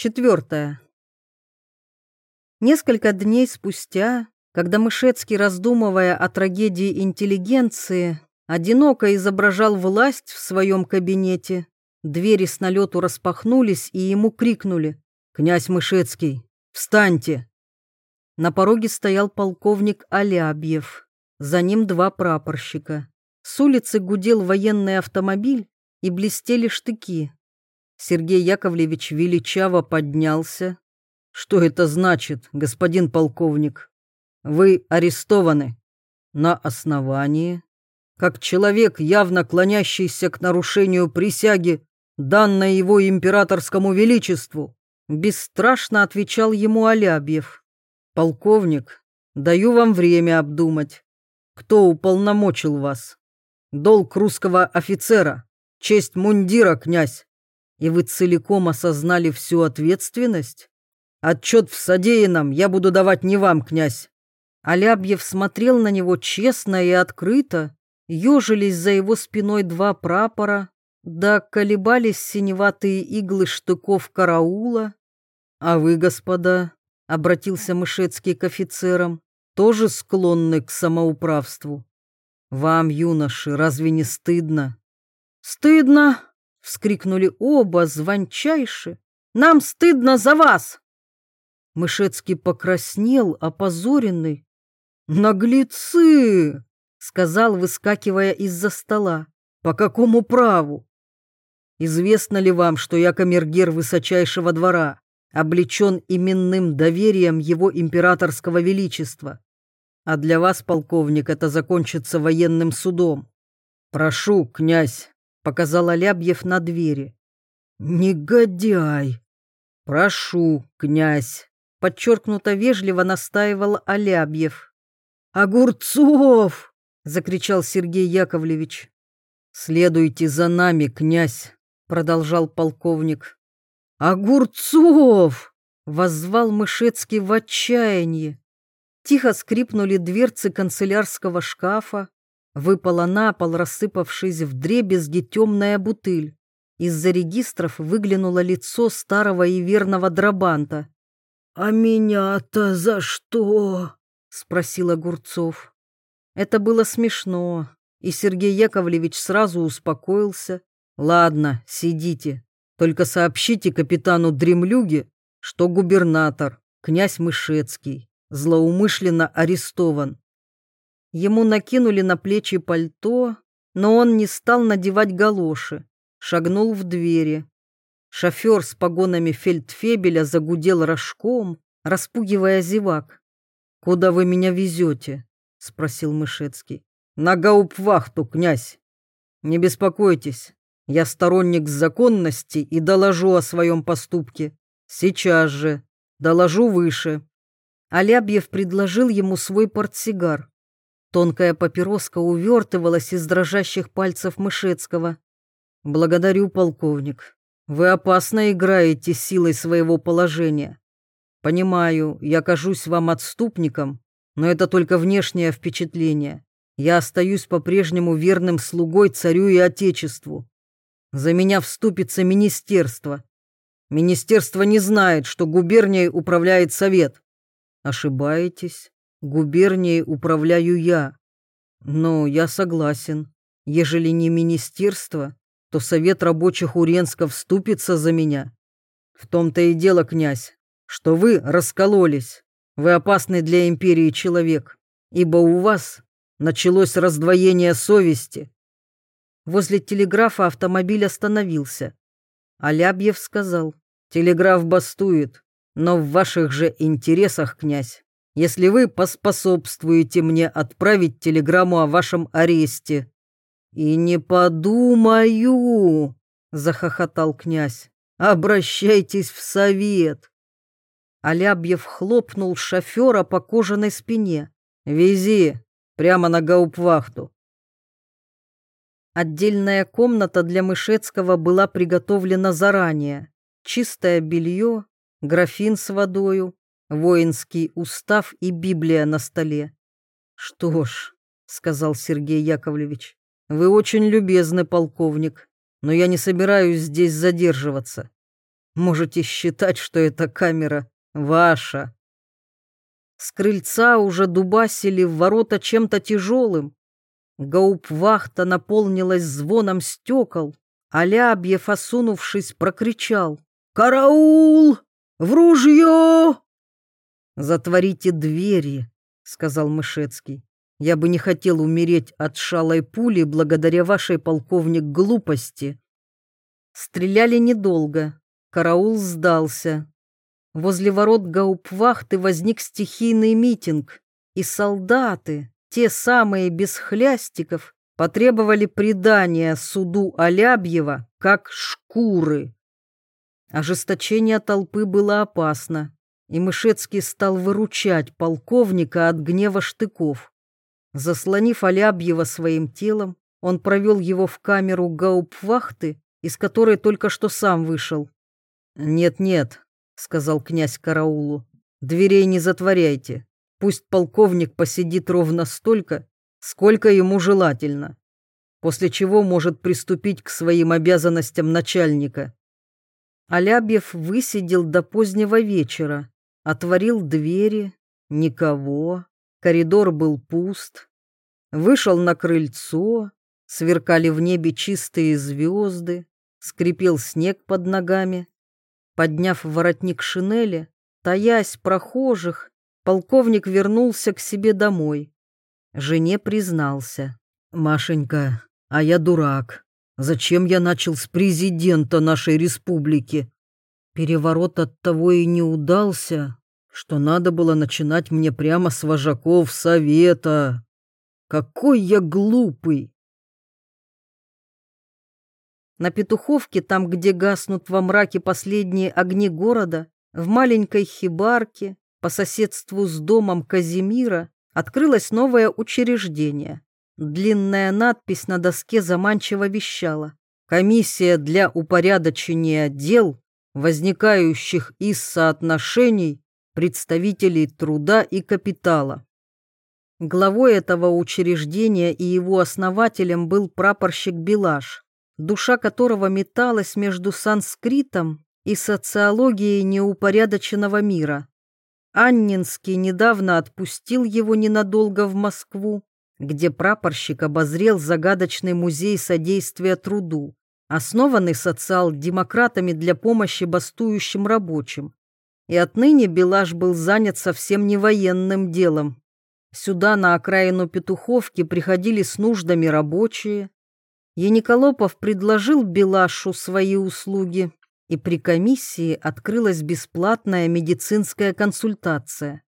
Четвертое. Несколько дней спустя, когда Мышецкий, раздумывая о трагедии интеллигенции, одиноко изображал власть в своем кабинете, двери с налету распахнулись и ему крикнули «Князь Мышецкий, встаньте!» На пороге стоял полковник Алябьев, за ним два прапорщика. С улицы гудел военный автомобиль и блестели штыки. Сергей Яковлевич величаво поднялся. «Что это значит, господин полковник? Вы арестованы. На основании, как человек, явно клонящийся к нарушению присяги, данной его императорскому величеству», бесстрашно отвечал ему Алябьев. «Полковник, даю вам время обдумать. Кто уполномочил вас? Долг русского офицера, честь мундира, князь и вы целиком осознали всю ответственность? Отчет в содеянном я буду давать не вам, князь. Алябьев смотрел на него честно и открыто, ежились за его спиной два прапора, да колебались синеватые иглы штыков караула. А вы, господа, — обратился Мышецкий к офицерам, — тоже склонны к самоуправству. Вам, юноши, разве не стыдно? Стыдно, вскрикнули оба звончайше. «Нам стыдно за вас!» Мышецкий покраснел, опозоренный. «Наглецы!» — сказал, выскакивая из-за стола. «По какому праву?» «Известно ли вам, что я камергер высочайшего двора, облечен именным доверием его императорского величества? А для вас, полковник, это закончится военным судом. Прошу, князь, показал Алябьев на двери. «Негодяй!» «Прошу, князь!» — подчеркнуто вежливо настаивал Алябьев. «Огурцов!» — закричал Сергей Яковлевич. «Следуйте за нами, князь!» — продолжал полковник. «Огурцов!» — воззвал Мышецкий в отчаянии. Тихо скрипнули дверцы канцелярского шкафа, Выпала на пол, рассыпавшись в дребезги темная бутыль. Из-за регистров выглянуло лицо старого и верного Драбанта. «А меня-то за что?» — спросил Огурцов. Это было смешно, и Сергей Яковлевич сразу успокоился. «Ладно, сидите, только сообщите капитану Дремлюге, что губернатор, князь Мышецкий, злоумышленно арестован Ему накинули на плечи пальто, но он не стал надевать галоши, шагнул в двери. Шофер с погонами фельдфебеля загудел рожком, распугивая зевак. «Куда вы меня везете?» — спросил Мышецкий. «На гауптвахту, князь. Не беспокойтесь, я сторонник законности и доложу о своем поступке. Сейчас же. Доложу выше». Алябьев предложил ему свой портсигар. Тонкая папироска увертывалась из дрожащих пальцев Мышецкого. «Благодарю, полковник. Вы опасно играете силой своего положения. Понимаю, я кажусь вам отступником, но это только внешнее впечатление. Я остаюсь по-прежнему верным слугой царю и отечеству. За меня вступится министерство. Министерство не знает, что губернией управляет совет. Ошибаетесь. Губернией управляю я. Но я согласен. Ежели не министерство, то совет рабочих Уренска вступится за меня. В том-то и дело, князь, что вы раскололись. Вы опасный для империи человек, ибо у вас началось раздвоение совести. Возле телеграфа автомобиль остановился. Алябьев сказал, телеграф бастует, но в ваших же интересах, князь, если вы поспособствуете мне отправить телеграмму о вашем аресте». «И не подумаю», — захохотал князь, — «обращайтесь в совет». Алябьев хлопнул шофера по кожаной спине. «Вези, прямо на гаупвахту». Отдельная комната для Мышецкого была приготовлена заранее. Чистое белье, графин с водою, воинский устав и Библия на столе. «Что ж», — сказал Сергей Яковлевич, — «вы очень любезны, полковник, но я не собираюсь здесь задерживаться. Можете считать, что эта камера ваша. С крыльца уже дубасили в ворота чем-то тяжелым. Гаупвахта наполнилась звоном стекол, а Лябьев, осунувшись, прокричал «Караул! В ружье!» «Затворите двери», — сказал Мышецкий. «Я бы не хотел умереть от шалой пули благодаря вашей, полковник, глупости». Стреляли недолго. Караул сдался. Возле ворот Гаупвахты возник стихийный митинг, и солдаты, те самые без хлястиков, потребовали предания суду Алябьева как шкуры. Ожесточение толпы было опасно, и Мышецкий стал выручать полковника от гнева штыков. Заслонив Алябьева своим телом, он провел его в камеру гаупвахты, из которой только что сам вышел. «Нет-нет», — сказал князь караулу, — «дверей не затворяйте. Пусть полковник посидит ровно столько, сколько ему желательно, после чего может приступить к своим обязанностям начальника». Алябьев высидел до позднего вечера, отворил двери, никого, коридор был пуст. Вышел на крыльцо, сверкали в небе чистые звезды, скрипел снег под ногами. Подняв воротник шинели, таясь прохожих, полковник вернулся к себе домой. Жене признался. «Машенька, а я дурак. Зачем я начал с президента нашей республики? Переворот от того и не удался, что надо было начинать мне прямо с вожаков совета. Какой я глупый! На Петуховке, там, где гаснут во мраке последние огни города, в маленькой хибарке, по соседству с домом Казимира, открылось новое учреждение. Длинная надпись на доске заманчиво вещала «Комиссия для упорядочения дел, возникающих из соотношений представителей труда и капитала. Главой этого учреждения и его основателем был прапорщик Белаш, душа которого металась между санскритом и социологией неупорядоченного мира. Аннинский недавно отпустил его ненадолго в Москву, где прапорщик обозрел загадочный музей содействия труду, основанный социал-демократами для помощи бастующим рабочим. И отныне Белаш был занят совсем не военным делом. Сюда, на окраину Петуховки, приходили с нуждами рабочие. Яниколопов предложил Белашу свои услуги, и при комиссии открылась бесплатная медицинская консультация.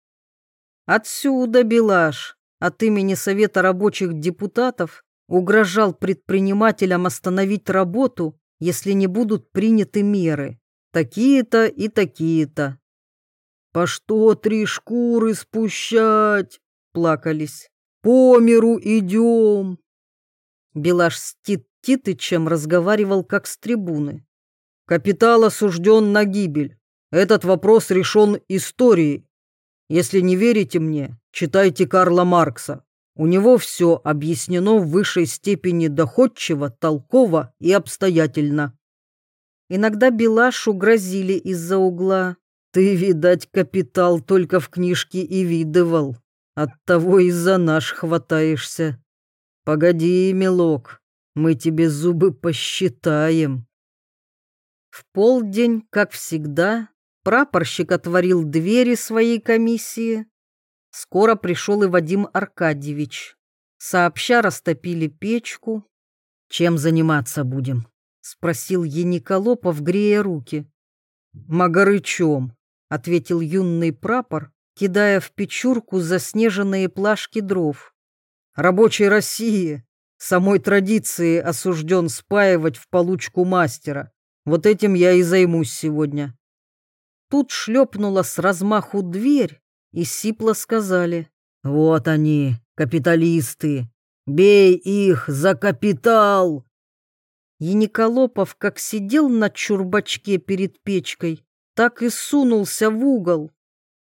Отсюда Белаш от имени Совета рабочих депутатов угрожал предпринимателям остановить работу, если не будут приняты меры, такие-то и такие-то. «По что три шкуры спущать?» — плакались. «По миру идем!» Белаш с Тит Титычем разговаривал как с трибуны. «Капитал осужден на гибель. Этот вопрос решен историей. Если не верите мне, читайте Карла Маркса. У него все объяснено в высшей степени доходчиво, толково и обстоятельно. Иногда Белашу грозили из-за угла. Ты, видать, капитал только в книжке и видывал. Оттого и за наш хватаешься. Погоди, милок, мы тебе зубы посчитаем. В полдень, как всегда, прапорщик отворил двери своей комиссии. Скоро пришел и Вадим Аркадьевич. Сообща растопили печку. «Чем заниматься будем?» — спросил Ениколопов, грея руки. «Магарычом», — ответил юный прапор, кидая в печурку заснеженные плашки дров. «Рабочей России, самой традиции осужден спаивать в получку мастера. Вот этим я и займусь сегодня». Тут шлепнула с размаху дверь, и сипло сказали «Вот они, капиталисты! Бей их за капитал!» Яниколопов как сидел на чурбачке перед печкой, так и сунулся в угол.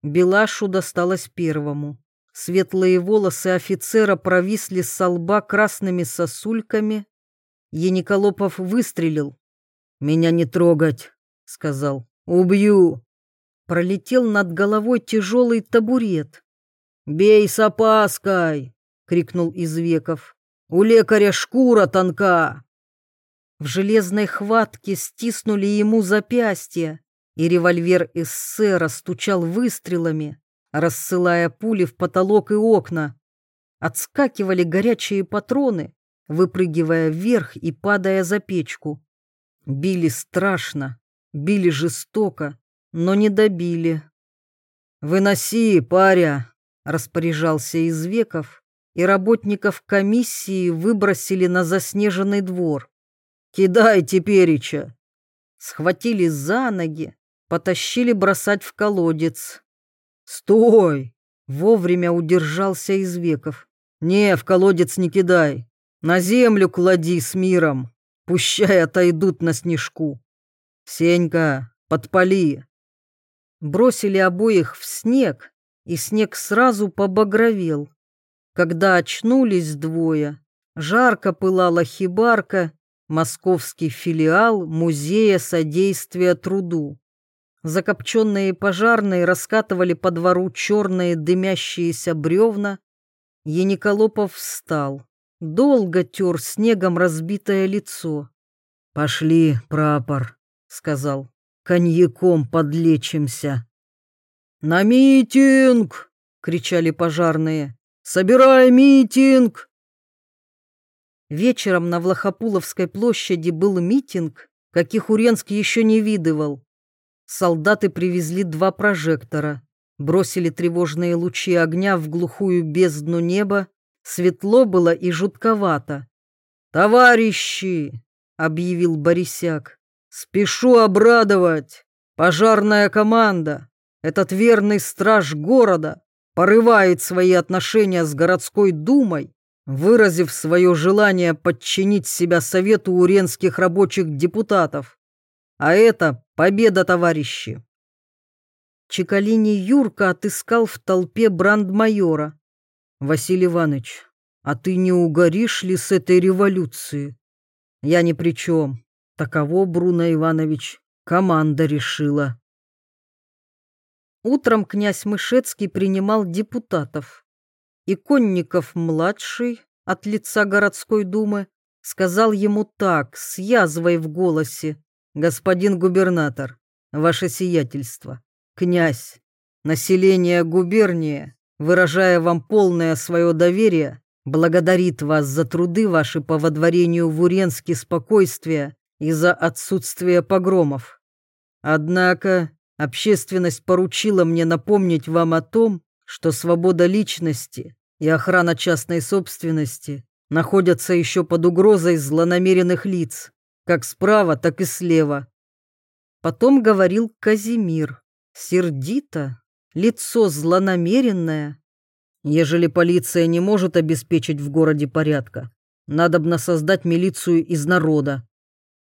Белашу досталось первому. Светлые волосы офицера провисли с лба красными сосульками. Яниколопов выстрелил. «Меня не трогать! — сказал. «Убью!» Пролетел над головой тяжелый табурет. «Бей с опаской!» — крикнул Извеков. «У лекаря шкура тонка!» В железной хватке стиснули ему запястья, и револьвер эссера стучал выстрелами, рассылая пули в потолок и окна. Отскакивали горячие патроны, выпрыгивая вверх и падая за печку. Били страшно, били жестоко, но не добили. «Выноси, паря!» — распоряжался из веков, и работников комиссии выбросили на заснеженный двор. «Кидай теперича!» Схватили за ноги, потащили бросать в колодец. «Стой!» — вовремя удержался из веков. «Не, в колодец не кидай, на землю клади с миром, пущай отойдут на снежку. Сенька, подпали!» Бросили обоих в снег, и снег сразу побагровел. Когда очнулись двое, жарко пылала хибарка, московский филиал Музея содействия труду. Закопченные пожарные раскатывали по двору черные дымящиеся бревна. Яниколопов встал, долго тер снегом разбитое лицо. «Пошли, прапор», — сказал, — «коньяком подлечимся». «На митинг!» — кричали пожарные. «Собирай митинг!» Вечером на Влахопуловской площади был митинг, каких Уренск еще не видывал. Солдаты привезли два прожектора, бросили тревожные лучи огня в глухую бездну неба. Светло было и жутковато. «Товарищи!» — объявил Борисяк. «Спешу обрадовать! Пожарная команда, этот верный страж города, порывает свои отношения с городской думой, выразив свое желание подчинить себя совету уренских рабочих депутатов. А это победа, товарищи. Чекалини Юрка отыскал в толпе брандмайора. Василий Иванович, а ты не угоришь ли с этой революции? Я ни при чем. Таково, Бруно Иванович, команда решила. Утром князь Мышецкий принимал депутатов. Иконников-младший от лица городской думы сказал ему так, с язвой в голосе. «Господин губернатор, ваше сиятельство, князь, население губернии, выражая вам полное свое доверие, благодарит вас за труды ваши по водворению в Уренске спокойствия и за отсутствие погромов. Однако общественность поручила мне напомнить вам о том, что свобода личности и охрана частной собственности находятся еще под угрозой злонамеренных лиц, как справа, так и слева. Потом говорил Казимир, сердито, лицо злонамеренное. Ежели полиция не может обеспечить в городе порядка, надобно создать милицию из народа.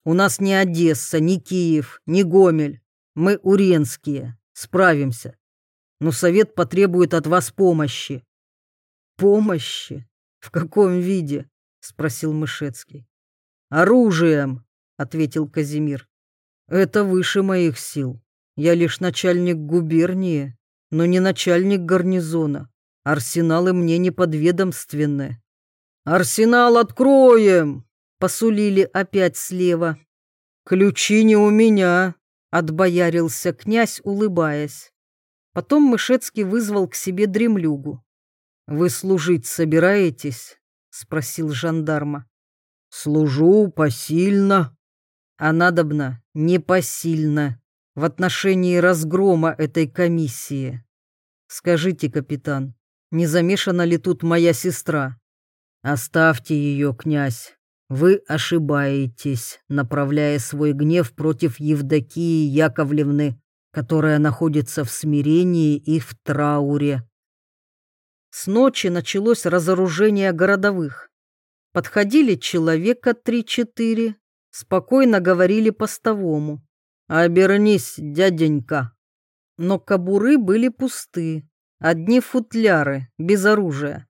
У нас ни Одесса, ни Киев, ни Гомель. Мы уренские, справимся. Но совет потребует от вас помощи. Помощи? В каком виде? Спросил Мышецкий. Оружием, ответил Казимир. Это выше моих сил. Я лишь начальник губернии, но не начальник гарнизона. Арсеналы мне не подведомственны. Арсенал откроем, посулили опять слева. Ключи не у меня, отбоярился князь, улыбаясь. Потом Мышецкий вызвал к себе дремлюгу. «Вы служить собираетесь?» — спросил жандарма. «Служу посильно». «А надобно не посильно в отношении разгрома этой комиссии. Скажите, капитан, не замешана ли тут моя сестра?» «Оставьте ее, князь. Вы ошибаетесь, направляя свой гнев против Евдокии Яковлевны, которая находится в смирении и в трауре». С ночи началось разоружение городовых. Подходили человека три-четыре, спокойно говорили постовому. «Обернись, дяденька!» Но кобуры были пусты, одни футляры, без оружия.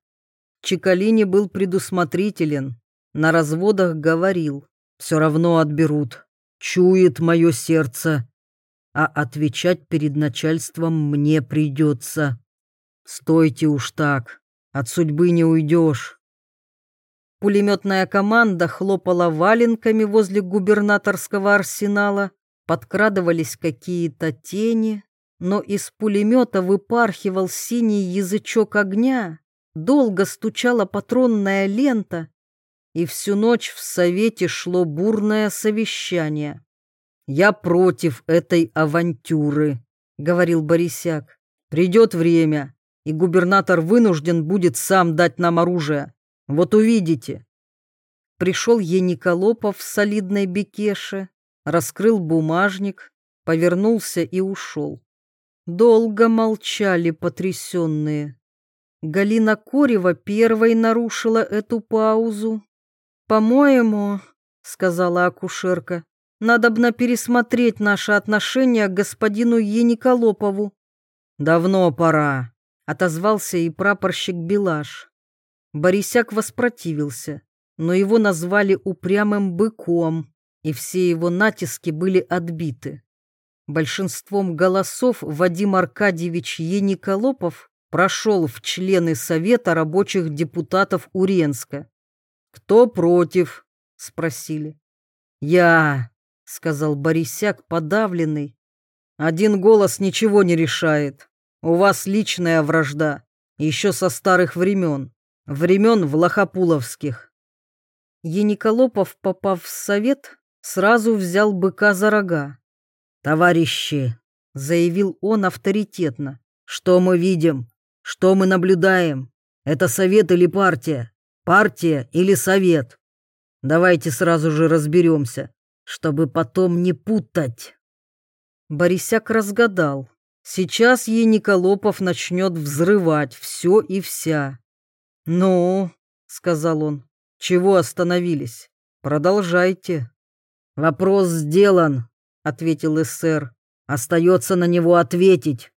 Чекалини был предусмотрителен, на разводах говорил. «Все равно отберут. Чует мое сердце. а отвечать перед начальством мне придется. Стойте уж так, от судьбы не уйдешь. Пулеметная команда хлопала валенками возле губернаторского арсенала, подкрадывались какие-то тени, но из пулемета выпархивал синий язычок огня, долго стучала патронная лента, и всю ночь в совете шло бурное совещание. «Я против этой авантюры», — говорил Борисяк. «Придет время, и губернатор вынужден будет сам дать нам оружие. Вот увидите». Пришел Ениколопов в солидной бекеше, раскрыл бумажник, повернулся и ушел. Долго молчали потрясенные. Галина Корева первой нарушила эту паузу. «По-моему, — сказала акушерка, — надобно пересмотреть наши отношения к господину Ениколопову». «Давно пора», — отозвался и прапорщик Белаш. Борисяк воспротивился, но его назвали упрямым быком, и все его натиски были отбиты. Большинством голосов Вадим Аркадьевич Ениколопов прошел в члены Совета рабочих депутатов Уренска. «Кто против?» — спросили. «Я», — сказал Борисяк, подавленный. «Один голос ничего не решает. У вас личная вражда, еще со старых времен, времен Влахопуловских». Ениколопов, попав в Совет, сразу взял быка за рога. «Товарищи», — заявил он авторитетно, — «что мы видим? Что мы наблюдаем? Это совет или партия? Партия или совет? Давайте сразу же разберемся, чтобы потом не путать». Борисяк разгадал. Сейчас Ениколопов начнет взрывать все и вся. «Ну», — сказал он, — «чего остановились? Продолжайте». «Вопрос сделан», — ответил эсэр. «Остается на него ответить».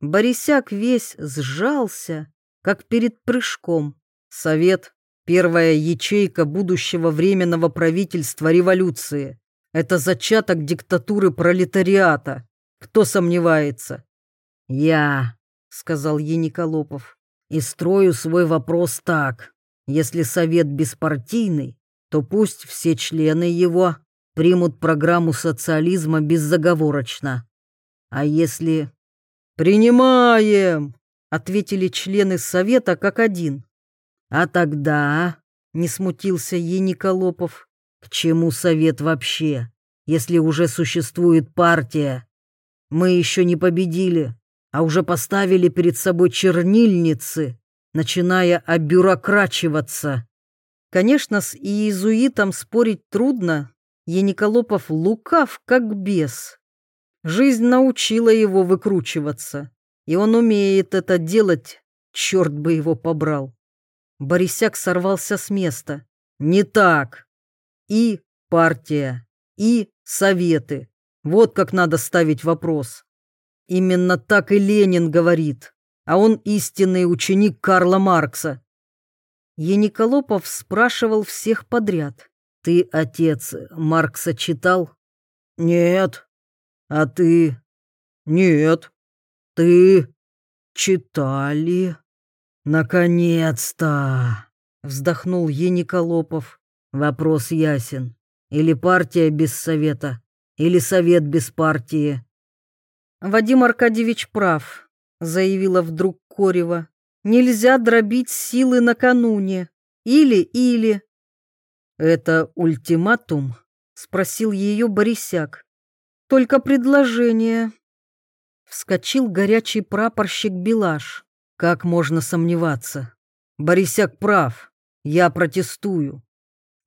Борисяк весь сжался, как перед прыжком. Совет — первая ячейка будущего временного правительства революции. Это зачаток диктатуры пролетариата. Кто сомневается? «Я», — сказал Ениколопов, — «и строю свой вопрос так. Если совет беспартийный, то пусть все члены его примут программу социализма беззаговорочно. А если... «Принимаем!» — ответили члены Совета как один. «А тогда...» — не смутился Ениколопов. «К чему Совет вообще, если уже существует партия? Мы еще не победили, а уже поставили перед собой чернильницы, начиная обюрокрачиваться». Конечно, с иезуитом спорить трудно, Ениколопов лукав, как бес. Жизнь научила его выкручиваться, и он умеет это делать, черт бы его побрал. Борисяк сорвался с места. Не так. И партия, и советы. Вот как надо ставить вопрос. Именно так и Ленин говорит, а он истинный ученик Карла Маркса. Ениколопов спрашивал всех подряд. Ты, отец, Маркса читал? Нет. А ты? Нет. Ты? Читали? Наконец-то! Вздохнул Ениколопов. Вопрос ясен. Или партия без совета, или совет без партии. Вадим Аркадьевич прав, заявила вдруг Корева. Нельзя дробить силы накануне. Или-или. «Это ультиматум?» — спросил ее Борисяк. «Только предложение». Вскочил горячий прапорщик Белаш. «Как можно сомневаться? Борисяк прав. Я протестую».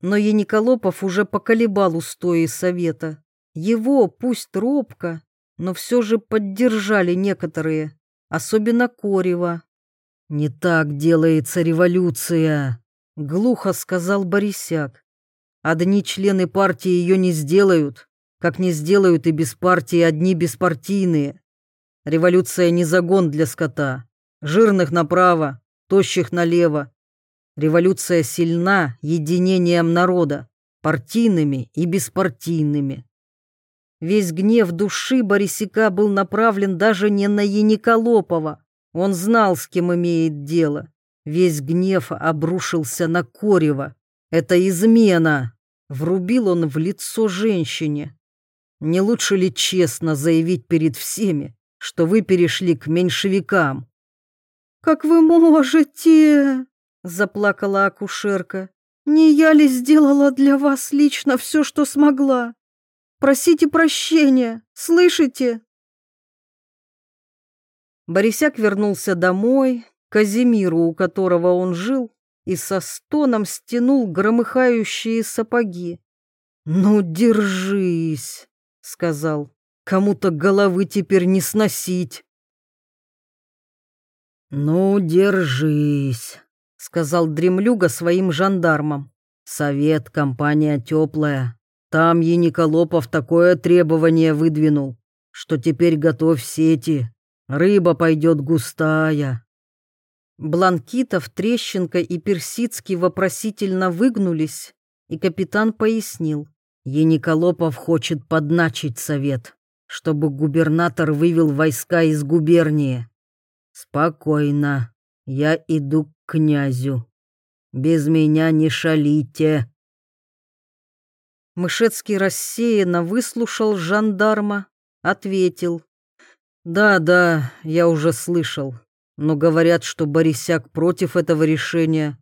Но Ениколопов уже поколебал устои совета. Его, пусть робко, но все же поддержали некоторые, особенно Корева. «Не так делается революция», глухо сказал Борисяк. Одни члены партии ее не сделают, как не сделают и без партии одни беспартийные. Революция не загон для скота, жирных направо, тощих налево. Революция сильна единением народа, партийными и беспартийными. Весь гнев души Борисика был направлен даже не на Яниколопова. Он знал, с кем имеет дело. Весь гнев обрушился на Корева. Это измена. Врубил он в лицо женщине. Не лучше ли честно заявить перед всеми, что вы перешли к меньшевикам? «Как вы можете?» — заплакала акушерка. «Не я ли сделала для вас лично все, что смогла? Просите прощения, слышите?» Борисяк вернулся домой, Казимиру, у которого он жил, и со стоном стянул громыхающие сапоги. «Ну, держись!» — сказал. «Кому-то головы теперь не сносить!» «Ну, держись!» — сказал дремлюга своим жандармам. «Совет, компания теплая. Там Яниколопов такое требование выдвинул, что теперь готовь сети. Рыба пойдет густая». Бланкитов, Трещенко и Персидский вопросительно выгнулись, и капитан пояснил. Яниколопов хочет подначить совет, чтобы губернатор вывел войска из губернии. Спокойно, я иду к князю. Без меня не шалите. Мышецкий рассеянно выслушал жандарма, ответил. «Да-да, я уже слышал, но говорят, что Борисяк против этого решения».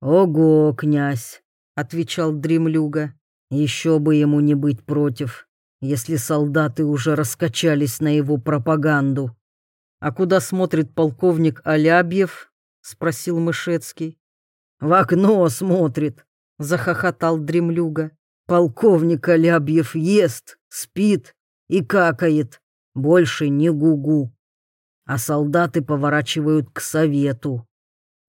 «Ого, князь!» — отвечал Дремлюга. Еще бы ему не быть против, если солдаты уже раскачались на его пропаганду. «А куда смотрит полковник Алябьев?» — спросил Мышецкий. «В окно смотрит», — захохотал дремлюга. «Полковник Алябьев ест, спит и какает, больше не гугу. А солдаты поворачивают к совету.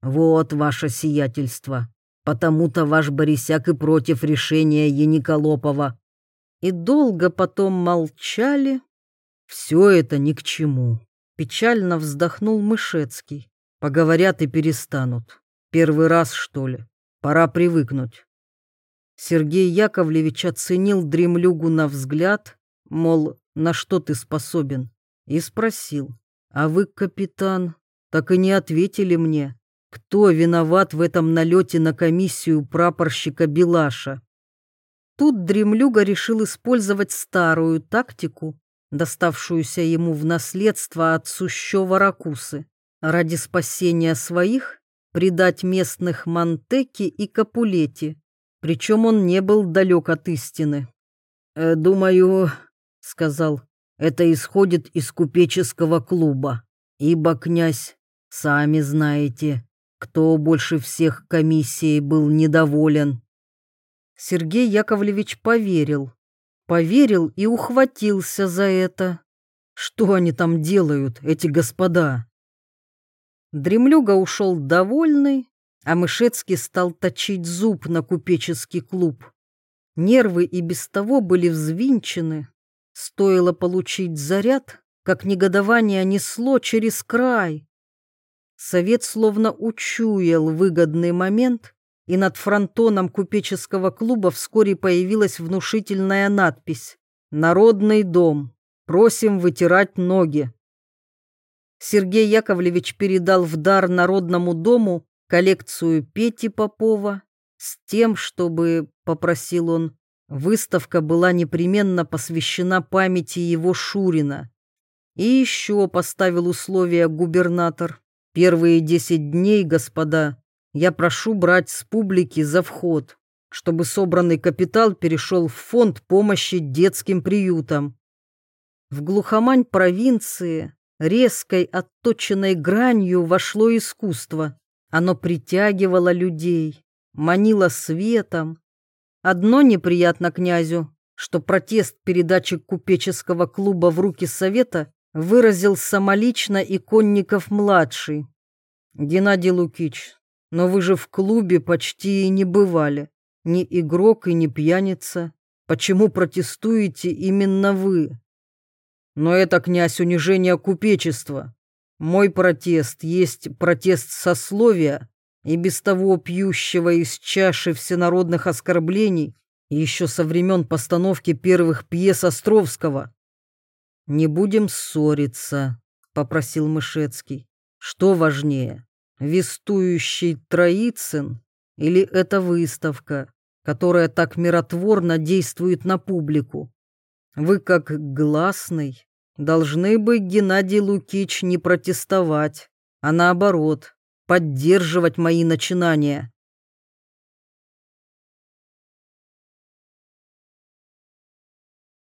Вот ваше сиятельство. Потому-то ваш Борисяк и против решения Яниколопова. И долго потом молчали. Все это ни к чему. Печально вздохнул Мышецкий. Поговорят и перестанут. Первый раз, что ли? Пора привыкнуть. Сергей Яковлевич оценил дремлюгу на взгляд, мол, на что ты способен, и спросил, а вы, капитан, так и не ответили мне. Кто виноват в этом налете на комиссию прапорщика Белаша? Тут Дремлюга решил использовать старую тактику, доставшуюся ему в наследство от Сущева Ракусы, ради спасения своих предать местных Мантеки и Капулети, причем он не был далек от истины. «Э, «Думаю, — сказал, — это исходит из купеческого клуба, ибо, князь, сами знаете, кто больше всех комиссией был недоволен? Сергей Яковлевич поверил. Поверил и ухватился за это. Что они там делают, эти господа? Дремлюга ушел довольный, а Мышецкий стал точить зуб на купеческий клуб. Нервы и без того были взвинчены. Стоило получить заряд, как негодование несло через край. Совет словно учуял выгодный момент, и над фронтоном купеческого клуба вскоре появилась внушительная надпись «Народный дом. Просим вытирать ноги». Сергей Яковлевич передал в дар Народному дому коллекцию Пети Попова с тем, чтобы, попросил он, выставка была непременно посвящена памяти его Шурина. И еще поставил условия губернатор Первые десять дней, господа, я прошу брать с публики за вход, чтобы собранный капитал перешел в фонд помощи детским приютам. В глухомань провинции резкой отточенной гранью вошло искусство. Оно притягивало людей, манило светом. Одно неприятно князю, что протест передачи купеческого клуба в руки совета выразил самолично и Конников-младший. «Геннадий Лукич, но вы же в клубе почти и не бывали. Ни игрок и ни пьяница. Почему протестуете именно вы?» «Но это, князь, унижение купечества. Мой протест есть протест сословия и без того пьющего из чаши всенародных оскорблений еще со времен постановки первых пьес Островского. «Не будем ссориться», — попросил Мышецкий. «Что важнее, вестующий Троицын или эта выставка, которая так миротворно действует на публику? Вы, как гласный, должны бы, Геннадий Лукич, не протестовать, а наоборот, поддерживать мои начинания.